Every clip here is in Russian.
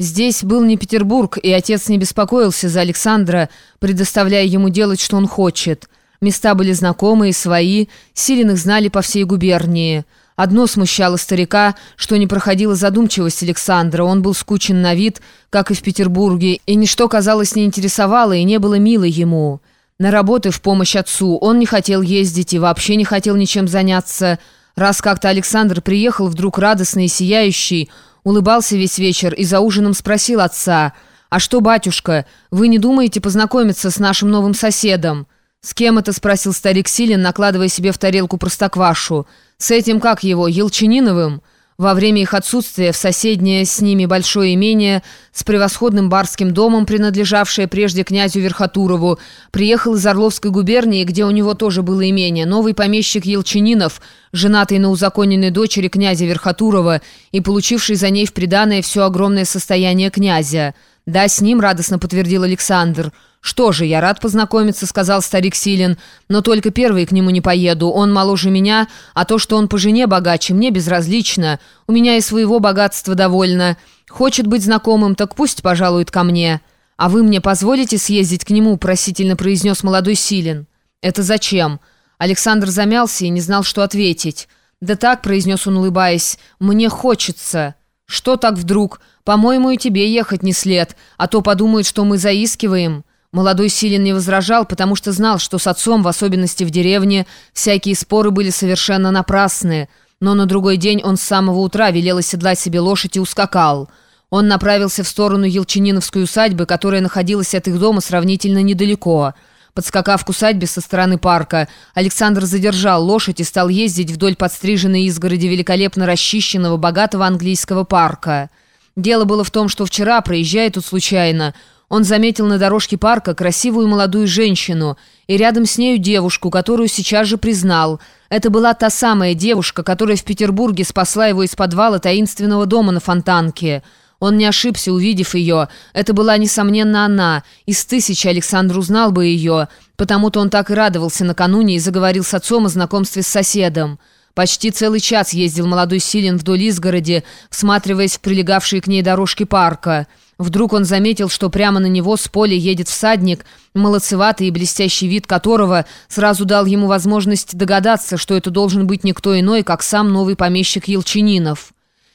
Здесь был не Петербург, и отец не беспокоился за Александра, предоставляя ему делать, что он хочет. Места были знакомые, свои, Силиных знали по всей губернии. Одно смущало старика, что не проходила задумчивость Александра, он был скучен на вид, как и в Петербурге, и ничто, казалось, не интересовало и не было мило ему. На работы в помощь отцу он не хотел ездить и вообще не хотел ничем заняться. Раз как-то Александр приехал вдруг радостный и сияющий, улыбался весь вечер и за ужином спросил отца, «А что, батюшка, вы не думаете познакомиться с нашим новым соседом?» «С кем это?» — спросил старик Силин, накладывая себе в тарелку простоквашу. «С этим, как его, Елчининовым?» Во время их отсутствия в соседнее с ними большое имение с превосходным барским домом, принадлежавшее прежде князю Верхотурову, приехал из Орловской губернии, где у него тоже было имение, новый помещик Елчининов, женатый на узаконенной дочери князя Верхотурова и получивший за ней в приданое все огромное состояние князя. «Да, с ним», — радостно подтвердил Александр. «Что же, я рад познакомиться», — сказал старик Силин. «Но только первый к нему не поеду. Он моложе меня, а то, что он по жене богаче, мне безразлично. У меня и своего богатства довольно. Хочет быть знакомым, так пусть пожалует ко мне». «А вы мне позволите съездить к нему?» — просительно произнес молодой Силин. «Это зачем?» Александр замялся и не знал, что ответить. «Да так», — произнес он, улыбаясь, — «мне хочется». «Что так вдруг? По-моему, и тебе ехать не след, а то подумают, что мы заискиваем». Молодой Силин не возражал, потому что знал, что с отцом, в особенности в деревне, всякие споры были совершенно напрасные. Но на другой день он с самого утра велел оседлать себе лошадь и ускакал. Он направился в сторону Елчининовской усадьбы, которая находилась от их дома сравнительно недалеко. Подскакав к усадьбе со стороны парка, Александр задержал лошадь и стал ездить вдоль подстриженной изгороди великолепно расчищенного богатого английского парка. Дело было в том, что вчера, проезжая тут случайно, он заметил на дорожке парка красивую молодую женщину и рядом с нею девушку, которую сейчас же признал. Это была та самая девушка, которая в Петербурге спасла его из подвала таинственного дома на Фонтанке. Он не ошибся, увидев ее. Это была, несомненно, она. Из тысячи Александр узнал бы ее. Потому-то он так и радовался накануне и заговорил с отцом о знакомстве с соседом. Почти целый час ездил молодой Силин вдоль изгороди, всматриваясь в прилегавшие к ней дорожки парка. Вдруг он заметил, что прямо на него с поля едет всадник, молодцеватый и блестящий вид которого сразу дал ему возможность догадаться, что это должен быть никто иной, как сам новый помещик Елчининов.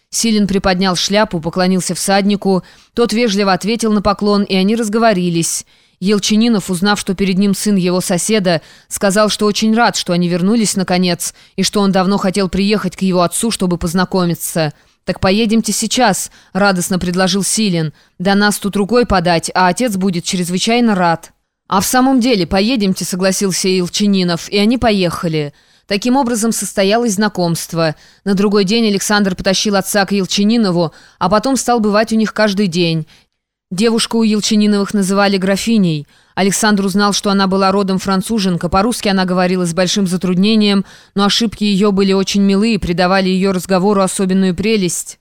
Силин приподнял шляпу, поклонился всаднику, тот вежливо ответил на поклон, и они разговорились. Елчининов, узнав, что перед ним сын его соседа, сказал, что очень рад, что они вернулись наконец, и что он давно хотел приехать к его отцу, чтобы познакомиться. «Так поедемте сейчас», — радостно предложил Силин. «До нас тут рукой подать, а отец будет чрезвычайно рад». «А в самом деле, поедемте», — согласился Илчининов, и они поехали. Таким образом состоялось знакомство. На другой день Александр потащил отца к Елчининову, а потом стал бывать у них каждый день. Девушку у Елчининовых называли графиней. Александр узнал, что она была родом француженка. По-русски она говорила с большим затруднением, но ошибки ее были очень милы и придавали ее разговору особенную прелесть.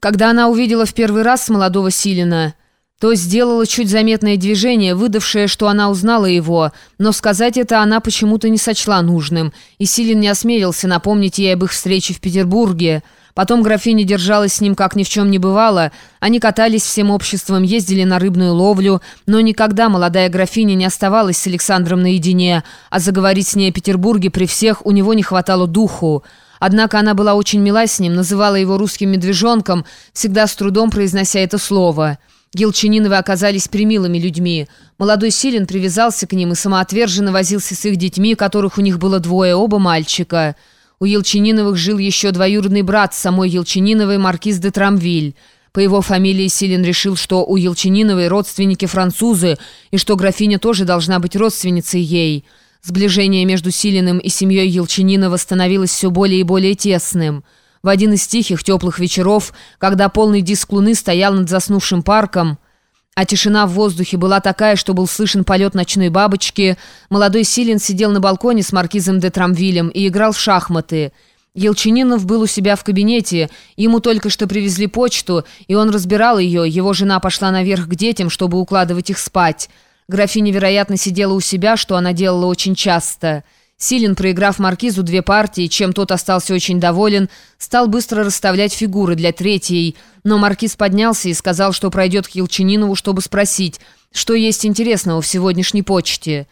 Когда она увидела в первый раз молодого Силина, то сделала чуть заметное движение, выдавшее, что она узнала его, но сказать это она почему-то не сочла нужным, и Силин не осмелился напомнить ей об их встрече в Петербурге – Потом графиня держалась с ним, как ни в чем не бывало. Они катались всем обществом, ездили на рыбную ловлю, но никогда молодая графиня не оставалась с Александром наедине, а заговорить с ней о Петербурге при всех у него не хватало духу. Однако она была очень мила с ним, называла его русским медвежонком, всегда с трудом произнося это слово. Гелчининовы оказались примилыми людьми. Молодой Силин привязался к ним и самоотверженно возился с их детьми, которых у них было двое, оба мальчика. У Елчининовых жил еще двоюродный брат самой Елчининовой, маркиз де Трамвиль. По его фамилии Силин решил, что у Елчининовой родственники французы, и что графиня тоже должна быть родственницей ей. Сближение между Силиным и семьей Елчининова становилось все более и более тесным. В один из тихих теплых вечеров, когда полный диск луны стоял над заснувшим парком, а тишина в воздухе была такая, что был слышен полет ночной бабочки. Молодой Силин сидел на балконе с маркизом де Трамвилем и играл в шахматы. Елчининов был у себя в кабинете, ему только что привезли почту, и он разбирал ее, его жена пошла наверх к детям, чтобы укладывать их спать. Графиня, вероятно, сидела у себя, что она делала очень часто. Силин, проиграв маркизу две партии, чем тот остался очень доволен, стал быстро расставлять фигуры для третьей. Но маркиз поднялся и сказал, что пройдет к Елчининову, чтобы спросить, что есть интересного в сегодняшней почте.